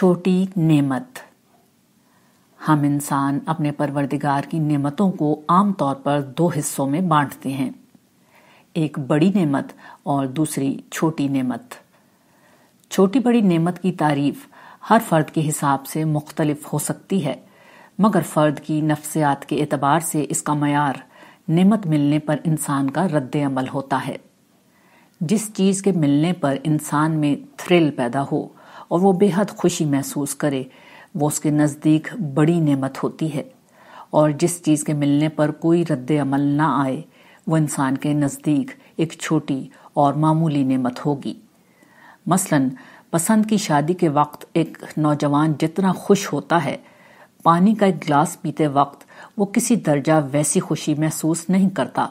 چھوٹی نعمت۔ ہم انسان اپنے پروردگار کی نعمتوں کو عام طور پر دو حصوں میں بانٹتے ہیں۔ ایک بڑی نعمت اور دوسری چھوٹی نعمت۔ چھوٹی بڑی نعمت کی تعریف ہر فرد کے حساب سے مختلف ہو سکتی ہے، مگر فرد کی نفسیات کے اعتبار سے اس کا معیار نعمت ملنے پر انسان کا رد عمل ہوتا ہے۔ جس چیز کے ملنے پر انسان میں تھرل پیدا ہو اور وہ بے حد خوشی محسوس کرے۔ وہ اس کے نزدیک بڑی نعمت ہوتی ہے۔ اور جس چیز کے ملنے پر کوئی رد عمل نہ آئے، وہ انسان کے نزدیک ایک چھوٹی اور معمولی نعمت ہوگی۔ مثلا، پسند کی شادی کے وقت ایک نوجوان جتنا خوش ہوتا ہے، پانی کا ایک گلاس پیتے وقت وہ کسی درجہ ویسی خوشی محسوس نہیں کرتا۔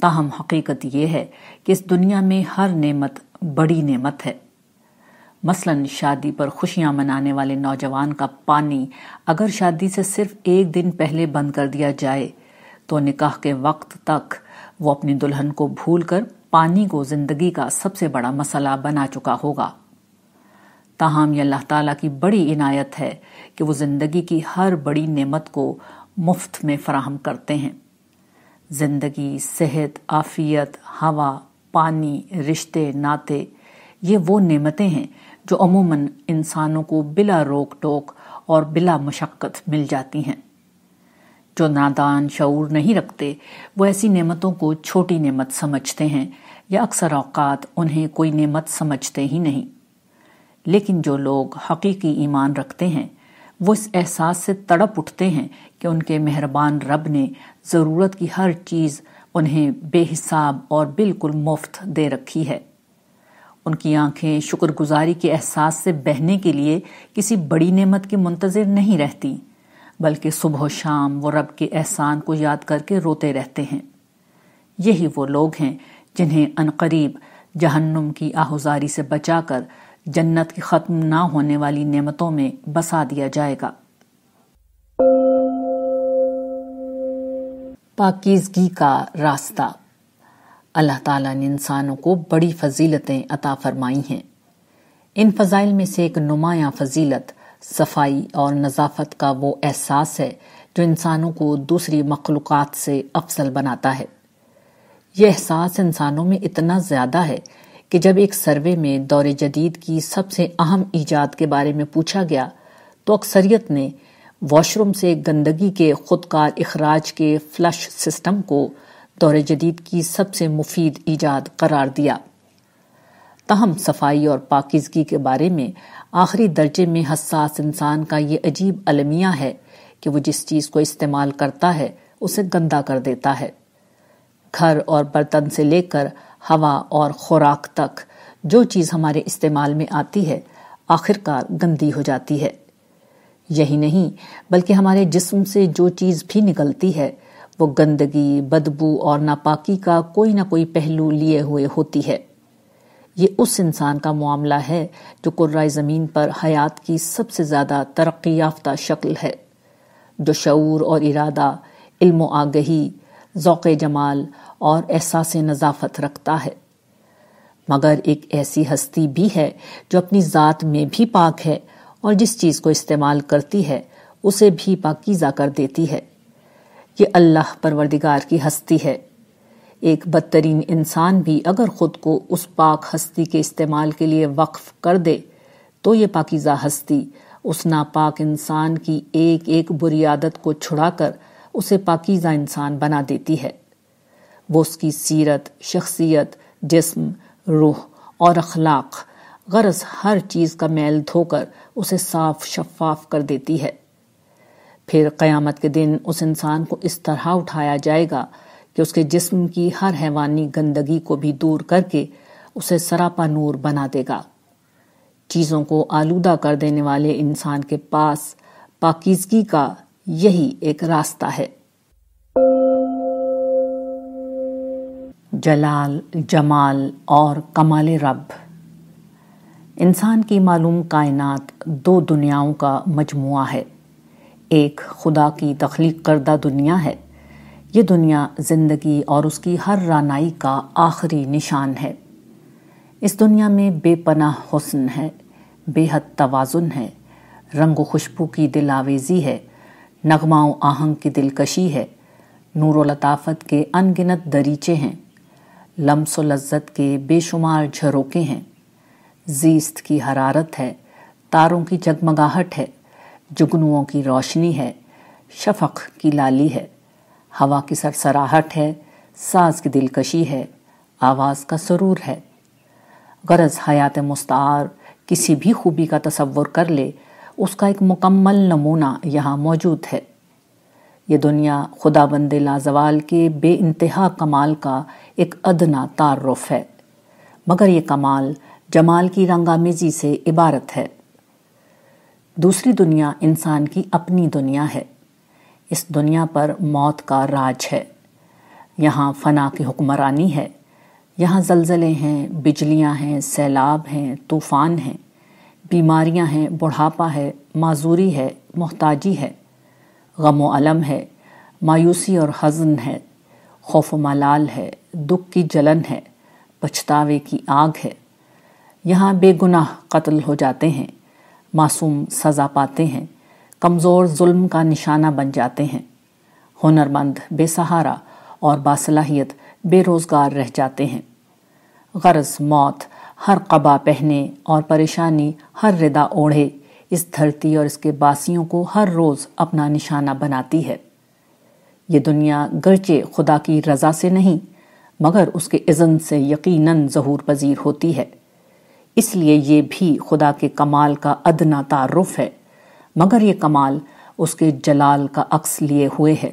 تاہم، حقیقت یہ ہے کہ اس دنیا میں ہر نعمت بڑی نعمت ہے۔ مثلا شادی پر خوشیاں منانے والے نوجوان کا پانی اگر شادی سے صرف ایک دن پہلے بند کر دیا جائے، تو نکاح کے وقت تک وہ اپنی دلہن کو بھول کر پانی کو زندگی کا سب سے بڑا مسئلہ بنا چکا ہوگا۔ تاہم، یہ اللہ تعالیٰ کی بڑی عنایت ہے کہ وہ زندگی کی ہر بڑی نعمت کو مفت میں فراہم کرتے ہیں۔ زندگی، صحت آفیت ہوا، پانی، رشتے، ناطے، یہ وہ نعمتیں ہیں جو عموماً انسانوں کو بلا روک ٹوک اور بلا مشقت مل جاتی ہیں۔ جو نادان شعور نہیں رکھتے، وہ ایسی نعمتوں کو چھوٹی نعمت سمجھتے ہیں یا اکثر اوقات انہیں کوئی نعمت سمجھتے ہی نہیں۔ لیکن جو لوگ حقیقی ایمان رکھتے ہیں، وہ اس احساس سے تڑپ اٹھتے ہیں کہ ان کے مہربان رب نے ضرورت کی ہر چیز انہیں بے حساب اور بالکل مفت دے رکھی ہے۔ ان کی آنکھیں شکر گزاری کے احساس سے بہنے کے لیے کسی بڑی نعمت کی منتظر نہیں رہتی، بلکہ صبح و شام وہ رب کے احسان کو یاد کر کے روتے رہتے ہیں۔ یہی وہ لوگ ہیں جنہیں انقریب جہنم کی آہوزاری سے بچا کر جنت کی ختم نہ ہونے والی نعمتوں میں بسا دیا جائے گا۔ پاکیزگی کا راستہ۔ اللہ تعالیٰ نے انسانوں کو بڑی فضیلتیں عطا فرمائی ہیں۔ ان فضائل میں سے ایک نمایاں فضیلت صفائی اور نظافت کا وہ احساس ہے جو انسانوں کو دوسری مخلوقات سے افضل بناتا ہے۔ یہ احساس انسانوں میں اتنا زیادہ ہے کہ جب ایک سروے میں دور جدید کی سب سے اہم ایجاد کے بارے میں پوچھا گیا تو اکثریت نے واش روم سے گندگی کے خودکار اخراج کے فلش سسٹم کو دور جدید کی سب سے مفید ایجاد قرار دیا۔ تاہم، صفائی اور پاکیزگی کے بارے میں آخری درجے میں حساس انسان کا یہ عجیب المیہ ہے کہ وہ جس چیز کو استعمال کرتا ہے، اسے گندا کر دیتا ہے۔ گھر اور برتن سے لے کر ہوا اور خوراک تک جو چیز ہمارے استعمال میں آتی ہے آخر کار گندی ہو جاتی ہے۔ یہی نہیں، بلکہ ہمارے جسم سے جو چیز بھی نکلتی ہے وہ گندگی، بدبو اور ناپاکی کا کوئی نہ کوئی پہلو لیے ہوئے ہوتی ہے۔ یہ اس انسان کا معاملہ ہے جو قرائے زمین پر حیات کی سب سے زیادہ ترقی یافتہ شکل ہے۔ جو شعور اور ارادہ، علم و آگہی، ذوق جمال اور احساس نظافت رکھتا ہے۔ مگر ایک ایسی ہستی بھی ہے جو اپنی ذات میں بھی پاک ہے اور جس چیز کو استعمال کرتی ہے، اسے بھی پاکیزہ کر دیتی ہے۔ یہ اللہ پروردگار کی ہستی ہے۔ ایک بدترین انسان بھی اگر خود کو اس پاک ہستی کے استعمال کے لیے وقف کر دے، تو یہ پاکیزہ ہستی، اس ناپاک انسان کی ایک ایک بری عادت کو چھڑا کر اسے پاکیزہ انسان بنا دیتی ہے۔ وہ اس کی سیرت، شخصیت، جسم، روح اور اخلاق، غرض ہر چیز کا میل دھو کر اسے صاف شفاف کر دیتی ہے۔ پھر قیامت کے دن اس انسان کو اس طرح اٹھایا جائے گا کہ اس کے جسم کی ہر حیوانی گندگی کو بھی دور کر کے اسے سراپا نور بنا دے گا۔ چیزوں کو آلودہ کر دینے والے انسان کے پاس پاکیزگی کا یہی ایک راستہ ہے۔ جلال، جمال اور کمال رب۔ انسان کی معلوم کائنات دو دنیاؤں کا مجموعہ ہے۔ ایک خدا کی تخلیق کردہ دنیا ہے۔ یہ دنیا زندگی اور اس کی ہر رانائی کا آخری نشان ہے۔ اس دنیا میں بے پناہ حسن ہے، بے حد توازن ہے۔ رنگ و خوشبو کی دل آویزی ہے، نغمہ و آہنگ کی دلکشی ہے۔ نور و لطافت کے ان گنت دریچے ہیں۔ لمس و لذت کے بے شمار جھروکے ہیں۔ زیست کی حرارت ہے، تاروں کی جگمگاہٹ ہے۔ جگنوؤں کی روشنی ہے، شفق کی لالی ہے۔ ہوا کی سرسراہٹ ہے، ساز کی دلکشی ہے، آواز کا سرور ہے۔ غرض حیات مستعار، کسی بھی خوبی کا تصور کر لے، اس کا ایک مکمل نمونہ یہاں موجود ہے۔ یہ دنیا خدا بند لازوال کے بے انتہا کمال کا ایک ادنا تعارف ہے۔ مگر یہ کمال جمال کی رنگامیزی سے عبارت ہے۔ دوسری دنیا انسان کی اپنی دنیا ہے۔ اس دنیا پر موت کا راج ہے۔ یہاں فنا کی حکمرانی ہے۔ یہاں زلزلے ہیں، بجلیاں ہیں، سیلاب ہیں، طوفان ہیں۔ بیماریاں ہیں، بڑھاپا ہے، معذوری ہے، محتاجی ہے۔ غم و علم ہے، مایوسی اور حزن ہے۔ خوف و ملال ہے، دکھ کی جلن ہے، پچھتاوے کی آگ ہے۔ یہاں بے گناہ قتل ہو جاتے ہیں۔ معصوم سزا پاتے ہیں، کمزور ظلم کا نشانہ بن جاتے ہیں۔ ہنرمند، بے سہارا اور باصلاحیت بے روزگار رہ جاتے ہیں۔ غرض موت، ہر قبا پہنے اور پریشانی، ہر ردا اوڑھے، اس دھرتی اور اس کے باسیوں کو ہر روز اپنا نشانہ بناتی ہے۔ یہ دنیا گرچہ خدا کی رضا سے نہیں، مگر اس کے اذن سے یقیناً ظہور پذیر ہوتی ہے۔ اس لیے یہ بھی خدا کے کمال کا ادنا تعارف ہے، مگر یہ کمال اس کے جلال کا عکس لیے ہوئے ہے۔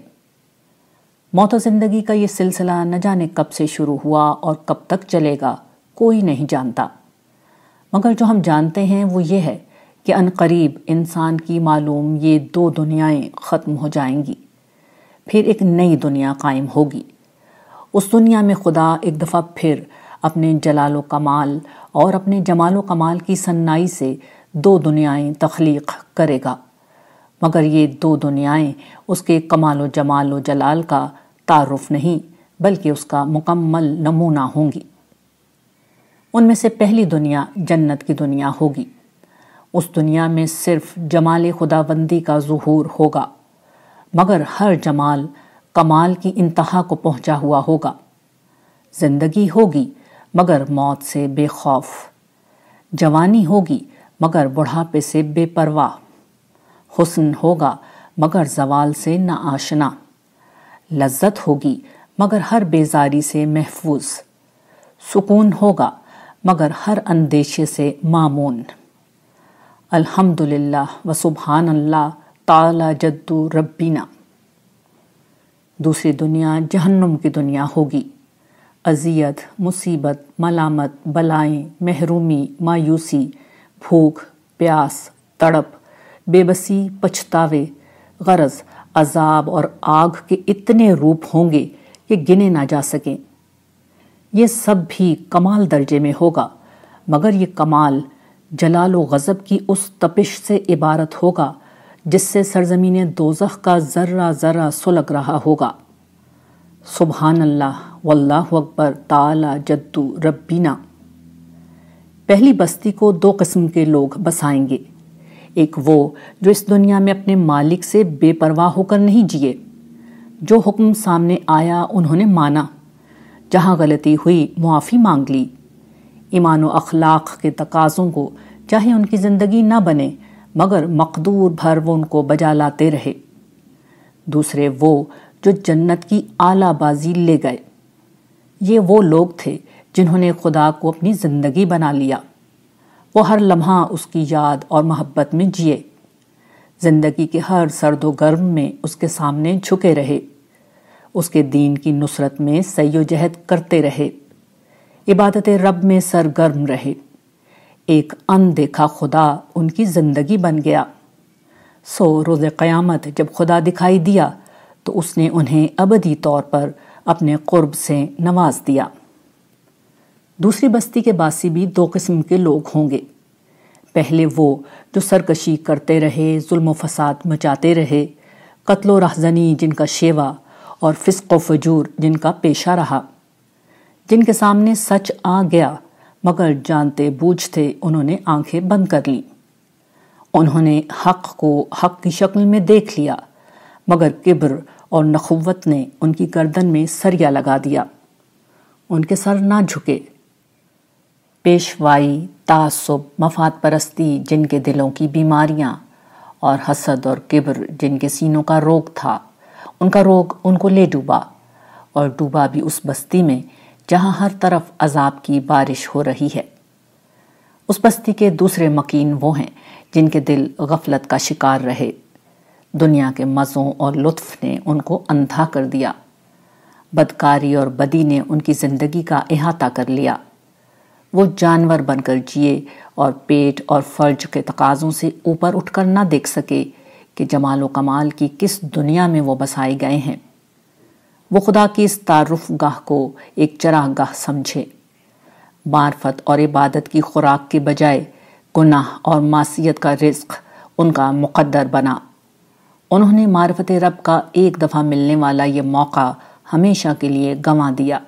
موت و زندگی کا یہ سلسلہ نہ جانے کب سے شروع ہوا اور کب تک چلے گا، کوئی نہیں جانتا۔ مگر جو ہم جانتے ہیں وہ یہ ہے کہ ان قریب انسان کی معلوم یہ دو دنیایں ختم ہو جائیں گی، پھر ایک نئی دنیا قائم ہوگی۔ اس دنیا میں خدا ایک دفعہ پھر اپنے جلال و کمال اور اپنے جمال و کمال کی سنائی سے دو دنیایں تخلیق کرے گا۔ مگر یہ دو دنیایں اس کے کمال و جمال و جلال کا تعارف نہیں، بلکہ اس کا مکمل نمونہ ہوں گی۔ ان میں سے پہلی دنیا جنت کی دنیا ہوگی۔ اس دنیا میں صرف جمال خدا بندی کا ظہور ہوگا، مگر ہر جمال کمال کی انتہا کو پہنچا ہوا ہوگا۔ زندگی ہوگی مگر موت سے بے خوف۔ جوانی ہوگی مگر بڑھاپے سے بے پرواہ۔ حسن ہوگا مگر زوال سے نہ آشنا۔ لذت ہوگی مگر ہر بیزاری سے محفوظ۔ سکون ہوگا مگر ہر اندیشے سے معمون الحمد للہ و سبحان اللہ تعالی جدو ربینا۔ دوسری دنیا جہنم کی دنیا ہوگی۔ اذیت، مصیبت، ملامت بلائیں محرومی، مایوسی، بھوک، پیاس، تڑپ بے بسی پچھتاوے، غرض، عذاب اور آگ کے اتنے روپ ہوں گے کہ گنے نہ جا سکیں۔ یہ سب بھی کمال درجے میں ہوگا، مگر یہ کمال جلال و غضب کی اس تپش سے عبارت ہوگا جس سے سرزمین دوزخ کا ذرہ ذرہ سلگ رہا ہوگا۔ سبحان اللہ واللہ اکبر تعالی جدو ربینا۔ پہلی بستی کو دو قسم کے لوگ بسائیں گے۔ ایک وہ جو اس دنیا میں اپنے مالک سے بے پرواہ ہو کر نہیں جیے، جو حکم سامنے آیا انہوں نے مانا، جہاں غلطی ہوئی معافی مانگ لی۔ ایمان و اخلاق کے تقاضوں کو چاہے ان کی زندگی نہ بنے، مگر مقدور بھر وہ ان کو بجا لاتے رہے۔ دوسرے وہ جو جنت کی اعلیٰ بازی لے گئے۔ یہ وہ لوگ تھے جنہوں نے خدا کو اپنی زندگی بنا لیا۔ وہ ہر لمحہ اس کی یاد اور محبت میں جیے۔ زندگی کے ہر سرد و گرم میں اس کے سامنے جھکے رہے۔ اس کے دین کی نصرت میں سی و جہد کرتے رہے۔ عبادت رب میں سرگرم رہے۔ ایک ان دیکھا خدا ان کی زندگی بن گیا۔ سو روز قیامت جب خدا دکھائی دیا تو اس نے انہیں ابدی طور پر اپنے قرب سے نواز دیا۔ دوسری بستی کے باسی بھی دو قسم کے لوگ ہوں گے۔ پہلے وہ جو سرکشی کرتے رہے، ظلم و فساد مچاتے رہے، قتل و رہزنی جن کا شیوا اور فسق و فجور جن کا پیشہ رہا۔ جن کے سامنے سچ آ گیا، مگر جانتے بوجھتے انہوں نے آنکھیں بند کر لی انہوں نے حق کو حق کی شکل میں دیکھ لیا۔ مگر کبر اور نخوت نے ان کی گردن میں سریا لگا دیا۔ ان کے سر نہ جھکے۔ پیشوائی، تعصب، مفاد پرستی جن کے دلوں کی بیماریاں اور حسد اور کبر جن کے سینوں کا روگ تھا، ان کا روگ ان کو لے ڈوبا اور ڈوبا بھی اس بستی میں جہاں ہر طرف عذاب کی بارش ہو رہی ہے۔ اس بستی کے دوسرے مکین وہ ہیں جن کے دل غفلت کا شکار رہے۔ دنیا کے مزوں اور لطف نے ان کو اندھا کر دیا۔ بدکاری اور بدی نے ان کی زندگی کا احاطہ کر لیا۔ وہ جانور بن کر جیے اور پیٹ اور فرج کے تقاضوں سے اوپر اٹھ کر نہ دیکھ سکے کہ جمال و کمال کی کس دنیا میں وہ بسائے گئے ہیں۔ وہ خدا کی اس تعارف گاہ کو ایک چراہ گاہ سمجھے۔ معرفت اور عبادت کی خوراک کے بجائے گناہ اور معصیت کا رزق ان کا مقدر بنا۔ انہوں نے معرفت رب کا ایک دفعہ ملنے والا یہ موقع ہمیشہ کے لیے گنوا دیا۔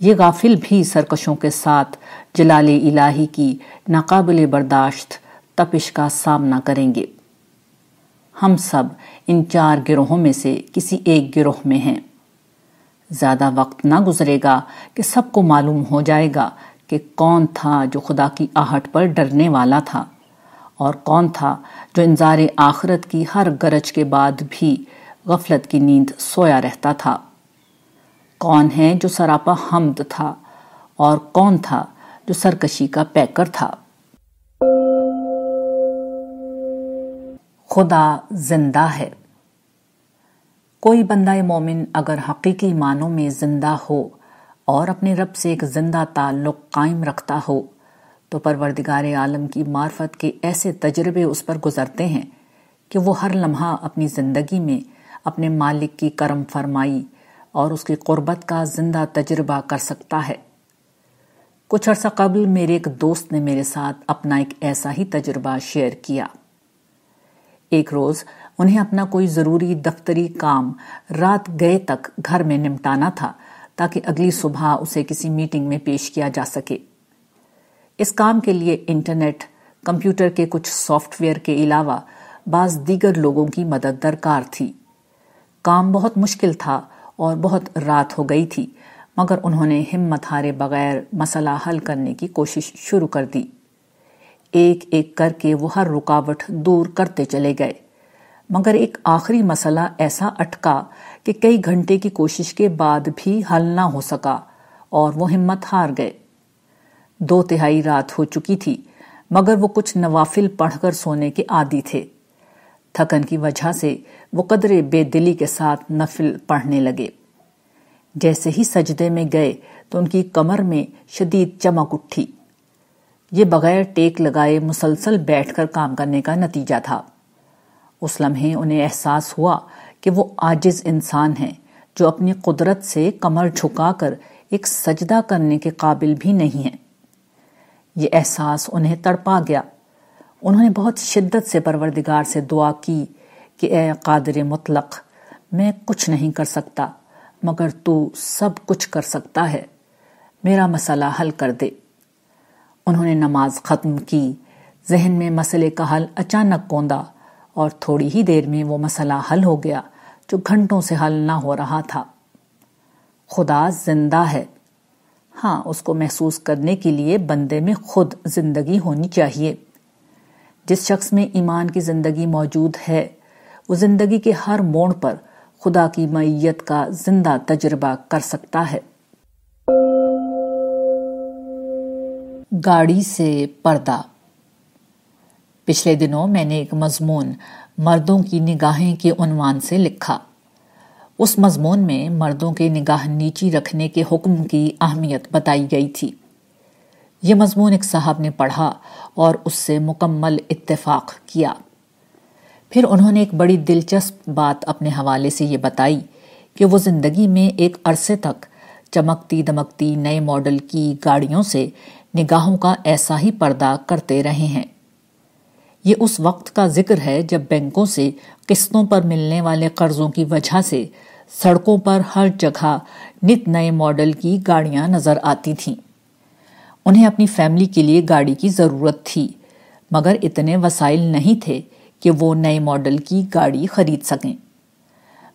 یہ غافل بھی سرکشوں کے ساتھ جلال الہی کی ناقابل برداشت تپش کا سامنا کریں گے۔ ہم سب ان چار گروہوں میں سے کسی ایک گروہ میں ہیں۔ زیادہ وقت نہ گزرے گا کہ سب کو معلوم ہو جائے گا کہ کون تھا جو خدا کی آہٹ پر ڈرنے والا تھا۔ اور کون تھا جو انظار آخرت کی ہر گرج کے بعد بھی غفلت کی نیند سویا رہتا تھا؟ کون ہے جو سراپا حمد تھا اور کون تھا جو سرکشی کا پیکر تھا؟ خدا زندہ ہے۔ کوئی بندہ مومن اگر حقیقی معنوں میں زندہ ہو اور اپنے رب سے ایک زندہ تعلق قائم رکھتا ہو تو پروردگار عالم کی معرفت کے ایسے تجربے اس پر گزرتے ہیں کہ وہ ہر لمحہ اپنی زندگی میں اپنے مالک کی کرم فرمائی اور اس کی قربت کا زندہ تجربہ کر سکتا ہے۔ کچھ عرصہ قبل میرے ایک دوست نے میرے ساتھ اپنا ایک ایسا ہی تجربہ شیئر کیا۔ ایک روز انہیں اپنا کوئی ضروری دفتری کام رات گئے تک گھر میں نمٹانا تھا تاکہ اگلی صبح اسے کسی میٹنگ میں پیش کیا جا سکے۔ اس کام کے لیے انٹرنیٹ، کمپیوٹر کے کچھ سافٹ ویئر کے علاوہ بعض دیگر لوگوں کی مدد درکار تھی۔ کام بہت مشکل تھا اور بہت رات ہو گئی تھی، مگر انہوں نے ہمت ہارے بغیر مسئلہ حل کرنے کی کوشش شروع کر دی۔ ایک ایک کر کے وہ ہر رکاوٹ دور کرتے چلے گئے۔ مگر ایک آخری مسئلہ ایسا اٹکا کہ کئی گھنٹے کی کوشش کے بعد بھی حل نہ ہو سکا اور وہ ہمت ہار گئے۔ دو تہائی رات ہو چکی تھی، مگر وہ کچھ نوافل پڑھ کر سونے کے عادی تھے۔ تھکن کی وجہ سے وہ قدر بے دلی کے ساتھ نفل پڑھنے لگے۔ جیسے ہی سجدے میں گئے تو ان کی کمر میں شدید چمک اٹھی۔ یہ بغیر ٹیک لگائے مسلسل بیٹھ کر کام کرنے کا نتیجہ تھا۔ اس لمحے انہیں احساس ہوا کہ وہ آجز انسان ہیں جو اپنی قدرت سے کمر جھکا کر ایک سجدہ کرنے کے قابل بھی نہیں ہیں۔ یہ احساس انہیں تڑپا گیا۔ انہوں نے بہت شدت سے پروردگار سے دعا کی کہ اے قادر مطلق، میں کچھ نہیں کر سکتا، مگر تو سب کچھ کر سکتا ہے۔ میرا مسئلہ حل کر دے۔ انہوں نے نماز ختم کی۔ ذہن میں مسئلے کا حل اچانک کوندا اور تھوڑی ہی دیر میں وہ مسئلہ حل ہو گیا جو گھنٹوں سے حل نہ ہو رہا تھا۔ خدا زندہ ہے۔ ہاں اس کو محسوس کرنے کے لیے بندے میں خود زندگی ہونی چاہیے۔ جس شخص میں ایمان کی زندگی موجود ہے، وہ زندگی کے ہر موڑ پر خدا کی معیت کا زندہ تجربہ کر سکتا ہے۔ گاڑی سے پردہ۔ پچھلے دنوں میں نے ایک مضمون مردوں کی نگاہیں کے عنوان سے لکھا۔ اس مضمون میں مردوں کے نگاہ نیچی رکھنے کے حکم کی اہمیت بتائی گئی تھی۔ یہ مضمون ایک صاحب نے پڑھا اور اس سے مکمل اتفاق کیا۔ پھر انہوں نے ایک بڑی دلچسپ بات اپنے حوالے سے یہ بتائی کہ وہ زندگی میں ایک عرصے تک چمکتی دمکتی نئے ماڈل کی گاڑیوں سے نگاہوں کا ایسا ہی پردہ کرتے رہے ہیں۔ یہ اس وقت کا ذکر ہے جب بینکوں سے قسطوں پر ملنے والے قرضوں کی وجہ سے سڑکوں پر ہر جگہ نت نئے ماڈل کی گاڑیاں نظر آتی تھیں۔ انہیں اپنی فیملی کے لیے گاڑی کی ضرورت تھی، مگر اتنے وسائل نہیں تھے کہ وہ نئے ماڈل کی گاڑی خرید سکیں۔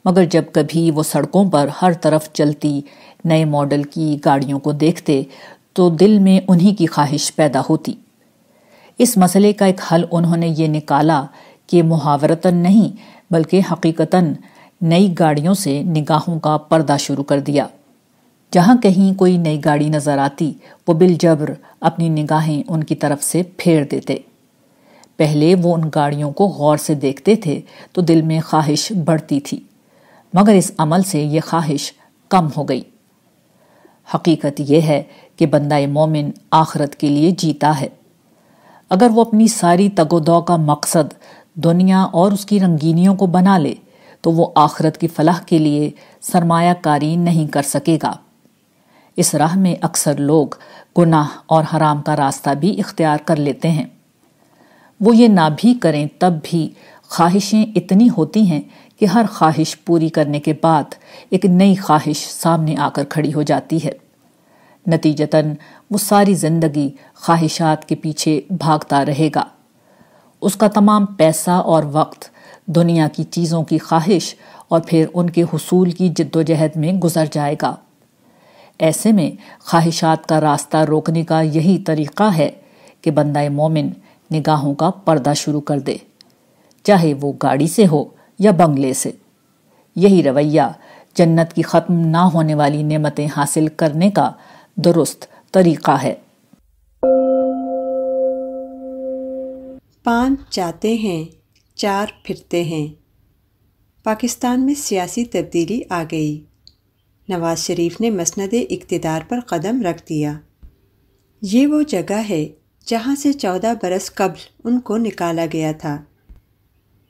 مگر جب کبھی وہ سڑکوں پر ہر طرف چلتی نئے ماڈل کی گاڑیوں کو دیکھتے، تو دل میں انہی کی خواہش پیدا ہوتی۔ اس مسئلے کا ایک حل انہوں نے یہ نکالا کہ محاورتاً نہیں بلکہ حقیقتاً نئی گاڑیوں سے نگاہوں کا پردہ شروع کر دیا۔ جہاں کہیں کوئی نئی گاڑی نظر آتی، وہ بل جبر اپنی نگاہیں ان کی طرف سے پھیر دیتے۔ پہلے وہ ان گاڑیوں کو غور سے دیکھتے تھے تو دل میں خواہش بڑھتی تھی، مگر اس عمل سے یہ خواہش کم ہو گئی۔ حقیقت یہ ہے کہ بندہ مومن آخرت کے لیے جیتا ہے۔ اگر وہ اپنی ساری تگ و دو کا مقصد دنیا اور اس کی رنگینیوں کو بنا لے، تو وہ آخرت کی فلاح کے لیے سرمایہ کاری نہیں کر سکے گا۔ اس راہ میں اکثر لوگ گناہ اور حرام کا راستہ بھی اختیار کر لیتے ہیں۔ وہ یہ نہ بھی کریں تب بھی خواہشیں اتنی ہوتی ہیں کہ ہر خواہش پوری کرنے کے بعد ایک نئی خواہش سامنے آ کر کھڑی ہو جاتی ہے۔ نتیجتاً وہ ساری زندگی خواہشات کے پیچھے بھاگتا رہے گا۔ اس کا تمام پیسہ اور وقت دنیا کی چیزوں کی خواہش اور پھر ان کے حصول کی جد و جہد میں گزر جائے گا۔ ایسے میں خواہشات کا راستہ روکنے کا یہی طریقہ ہے کہ بندہ مومن نگاہوں کا پردہ شروع کر دے، چاہے وہ گاڑی سے ہو یا بنگلے سے۔ یہی رویہ جنت کی ختم نہ ہونے والی نعمتیں حاصل کرنے کا درست طریقہ ہے۔ پانچ جاتے ہیں، چار پھرتے ہیں۔ پاکستان میں سیاسی تبدیلی آ گئی۔ نواز شریف نے مسند اقتدار پر قدم رکھ دیا۔ یہ وہ جگہ ہے جہاں سے چودہ برس قبل ان کو نکالا گیا تھا۔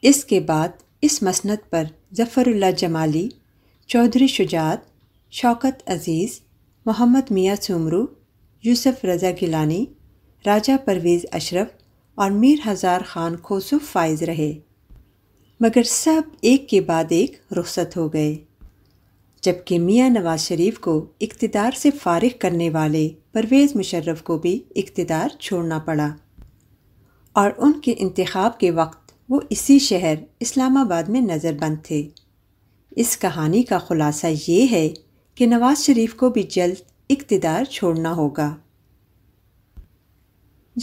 اس کے بعد اس مسند پر ظفر اللہ جمالی، چودھری شجاعت، شوکت عزیز محمد میاں سمرو یوسف رضا گیلانی، راجہ پرویز اشرف اور میر ہزار خان خوصف فائز رہے۔ مگر سب ایک کے بعد ایک رخصت ہو گئے۔ جبکہ میاں نواز شریف کو اقتدار سے فارغ کرنے والے پرویز مشرف کو بھی اقتدار چھوڑنا پڑا۔ اور ان کے انتخاب کے وقت وہ اسی شہر اسلام آباد میں نظر بند تھے۔ اس کہانی کا خلاصہ یہ ہے کہ نواز شریف کو بھی جلد اقتدار چھوڑنا ہوگا۔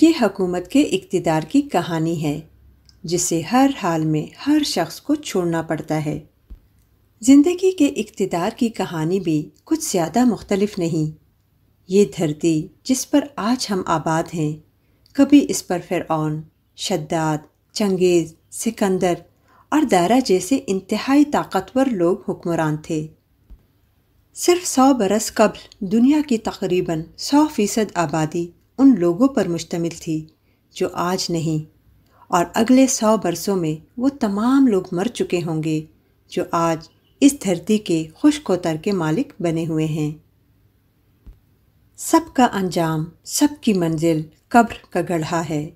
یہ حکومت کے اقتدار کی کہانی ہے، جسے ہر حال میں ہر شخص کو چھوڑنا پڑتا ہے۔ زندگی کے اقتدار کی کہانی بھی کچھ زیادہ مختلف نہیں۔ یہ دھرتی جس پر آج ہم آباد ہیں، کبھی اس پر فرعون، شداد، چنگیز، سکندر اور دارا جیسے انتہائی طاقتور لوگ حکمران تھے۔ صرف سو برس قبل دنیا کی تقریباً سو فیصد آبادی ان لوگوں پر مشتمل تھی جو آج نہیں۔ اور اگلے سو برسوں میں وہ تمام لوگ مر چکے ہوں گے جو آج اس دھرتی کے خشک و تر کے مالک بنے ہوئے ہیں۔ سب کا انجام، سب کی منزل قبر کا گڑھا ہے۔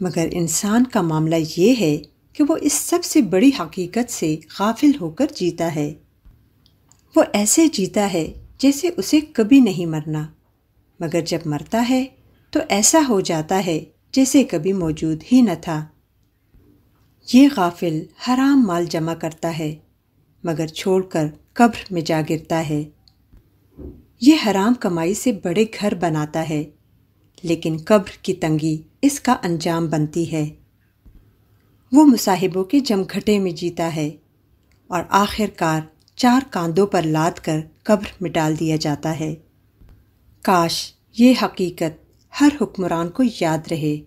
مگر انسان کا معاملہ یہ ہے کہ وہ اس سب سے بڑی حقیقت سے غافل ہو کر جیتا ہے۔ وہ ایسے جیتا ہے جیسے اسے کبھی نہیں مرنا۔ مگر جب مرتا ہے تو ایسا ہو جاتا ہے جیسے کبھی موجود ہی نہ تھا۔ یہ غافل حرام مال جمع کرتا ہے، مگر چھوڑ کر قبر میں جا گرتا ہے۔ یہ حرام کمائی سے بڑے گھر بناتا ہے، لیکن قبر کی تنگی اس کا انجام بنتی ہے۔ وہ مصاحبوں کے جمگھٹے میں جیتا ہے اور آخر کار چار کاندوں پر لاد کر قبر میں ڈال دیا جاتا ہے۔ کاش یہ حقیقت ہر حکمران کو یاد رہے۔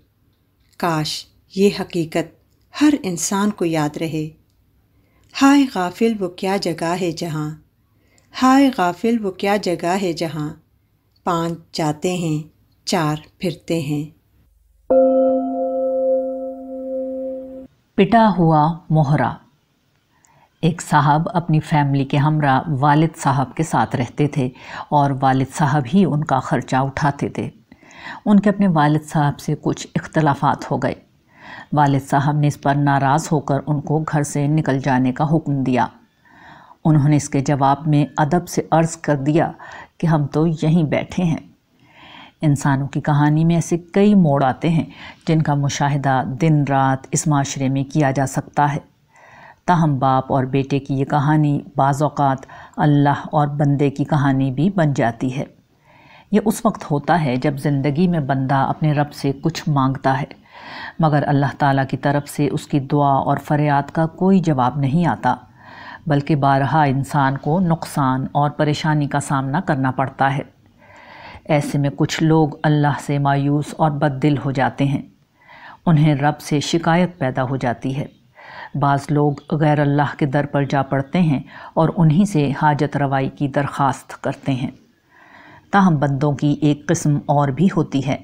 کاش یہ حقیقت ہر انسان کو یاد رہے۔ ہائے غافل وہ کیا جگہ ہے جہاں۔ ہائے غافل وہ کیا جگہ ہے جہاں۔ پانچ جاتے ہیں، چار پھرتے ہیں۔ پٹا ہوا موہرا ایک صاحب اپنی فیملی کے ہمراہ والد صاحب کے ساتھ رہتے تھے اور والد صاحب ہی ان کا خرچہ اٹھاتے تھے۔ ان کے اپنے والد صاحب سے کچھ اختلافات ہو گئے۔ والد صاحب نے اس پر ناراض ہو کر ان کو گھر سے نکل جانے کا حکم دیا۔ انہوں نے اس کے جواب میں ادب سے عرض کر دیا کہ ہم تو یہیں بیٹھے ہیں۔ انسانوں کی کہانی میں ایسے کئی موڑ آتے ہیں جن کا مشاہدہ دن رات اس معاشرے میں کیا جا سکتا ہے۔ تاہم باپ اور بیٹے کی یہ کہانی بعض اوقات اللہ اور بندے کی کہانی بھی بن جاتی ہے۔ یہ اس وقت ہوتا ہے جب زندگی میں بندہ اپنے رب سے کچھ مانگتا ہے، مگر اللہ تعالیٰ کی طرف سے اس کی دعا اور فریاد کا کوئی جواب نہیں آتا، بلکہ بارہا انسان کو نقصان اور پریشانی کا سامنا کرنا پڑتا ہے۔ ایسے میں کچھ لوگ اللہ سے مایوس اور بد دل ہو جاتے ہیں، انہیں رب سے شکایت پیدا ہو جاتی ہے۔ بعض لوگ غیر اللہ کے در پر جا پڑتے ہیں اور انہی سے حاجت روائی کی درخواست کرتے ہیں۔ تاہم بندوں کی ایک قسم اور بھی ہوتی ہے۔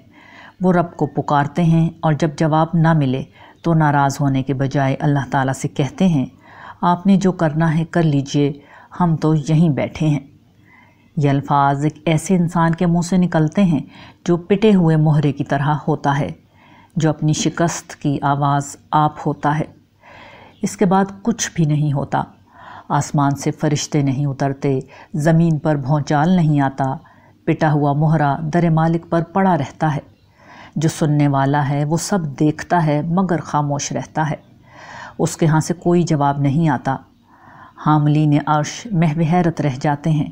وہ رب کو پکارتے ہیں اور جب جواب نہ ملے تو ناراض ہونے کے بجائے اللہ تعالیٰ سے کہتے ہیں، آپ نے جو کرنا ہے کر لیجیے، ہم تو یہیں بیٹھے ہیں۔ یہ الفاظ ایک ایسے انسان کے منہ سے نکلتے ہیں جو پٹے ہوئے مہرے کی طرح ہوتا ہے، جو اپنی شکست کی آواز آپ ہوتا ہے۔ اس کے بعد کچھ بھی نہیں ہوتا۔ آسمان سے فرشتے نہیں اترتے، زمین پر بھونچال نہیں آتا۔ پٹا ہوا مہرا در مالک پر پڑا رہتا ہے۔ جو سننے والا ہے وہ سب دیکھتا ہے مگر خاموش رہتا ہے۔ اس کے ہاں سے کوئی جواب نہیں آتا۔ حاملین عرش محو حیرت رہ جاتے ہیں۔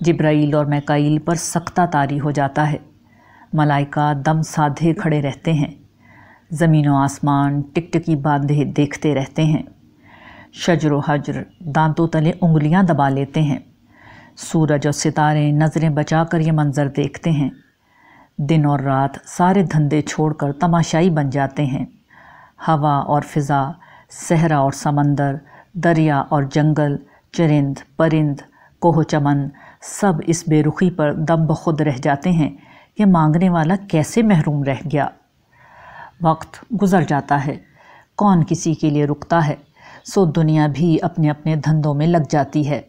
جبرائیل اور میکائیل پر سختہ تاری ہو جاتا ہے۔ ملائکہ دم سادھے کھڑے رہتے ہیں۔ زمین و آسمان ٹک ٹکی باندھے دیکھتے رہتے ہیں۔ شجر و حجر دانتوں تلے انگلیاں دبا لیتے ہیں۔ سورج اور ستارے نظریں بچا کر یہ منظر دیکھتے ہیں۔ دن اور رات سارے دھندے چھوڑ کر تماشائی بن جاتے ہیں۔ ہوا اور فضا، صحرا اور سمندر، دریا اور جنگل، چرند، پرند، کوہ چمن، سب اس بے رخی پر دم بخود رہ جاتے ہیں۔ کہ مانگنے والا کیسے محروم رہ گیا؟ وقت گزر جاتا ہے۔ کون کسی کے لیے رکتا ہے؟ سو دنیا بھی اپنے اپنے دھندوں میں لگ جاتی ہے۔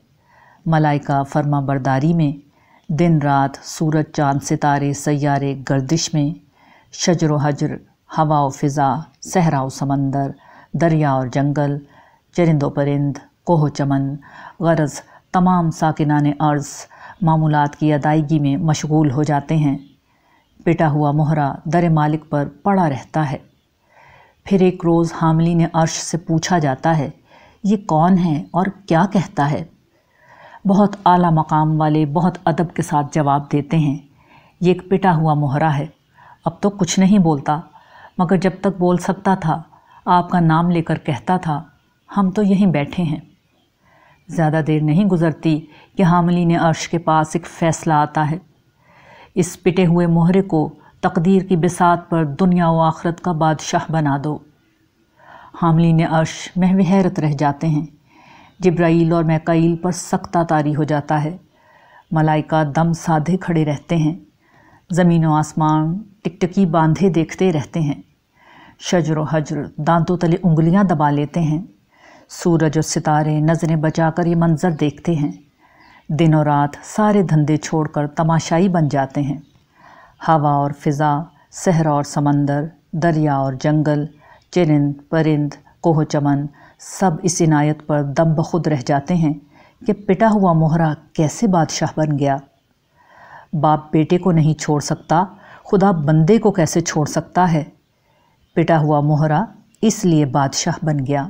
ملائکہ فرما برداری میں، دن رات سورج، چاند، ستارے، سیارے، گردش میں، شجر و حجر، ہوا و فضا، صحرا و سمندر، دریا اور جنگل، چرند و پرند، کوہ و چمن، غرض، تمام ساکنان عرض، معمولات کی ادائیگی میں مشغول ہو جاتے ہیں۔ پٹا ہوا مہرا در مالک پر پڑا رہتا ہے۔ پھر ایک روز حاملین عرش سے پوچھا جاتا ہے، یہ کون ہے اور کیا کہتا ہے؟ بہت اعلیٰ مقام والے بہت ادب کے ساتھ جواب دیتے ہیں، یہ ایک پٹا ہوا مہرا ہے۔ اب تو کچھ نہیں بولتا، مگر جب تک بول سکتا تھا، آپ کا نام لے کر کہتا تھا، ہم تو یہیں بیٹھے ہیں۔ زیادہ دیر نہیں گزرتی کہ حاملین عرش کے پاس ایک فیصلہ آتا ہے۔ اس پٹے ہوئے مہرے کو تقدیر کی بساط پر دنیا و آخرت کا بادشاہ بنا دو۔ حاملین عرش محو حیرت رہ جاتے ہیں۔ جبرائیل اور میکائیل پر سختہ تاری ہو جاتا ہے۔ ملائکہ دم سادھے کھڑے رہتے ہیں۔ زمین و آسمان ٹکٹکی باندھے دیکھتے رہتے ہیں۔ شجر و حجر دانتوں تلے انگلیاں دبا لیتے ہیں۔ سورج و ستارے نظریں بچا کر یہ منظر دیکھتے ہیں۔ دن و رات سارے دھندے چھوڑ کر تماشائی بن جاتے ہیں۔ ہوا اور فضا، صحرا اور سمندر، دریا اور جنگل، چرند، پرند، کوہ چمن، سب اس عنایت پر دم بخود رہ جاتے ہیں کہ پٹا ہوا مہرا کیسے بادشاہ بن گیا۔ باپ بیٹے کو نہیں چھوڑ سکتا، خدا بندے کو کیسے چھوڑ سکتا ہے؟ پٹا ہوا مہرا اس لیے بادشاہ بن گیا۔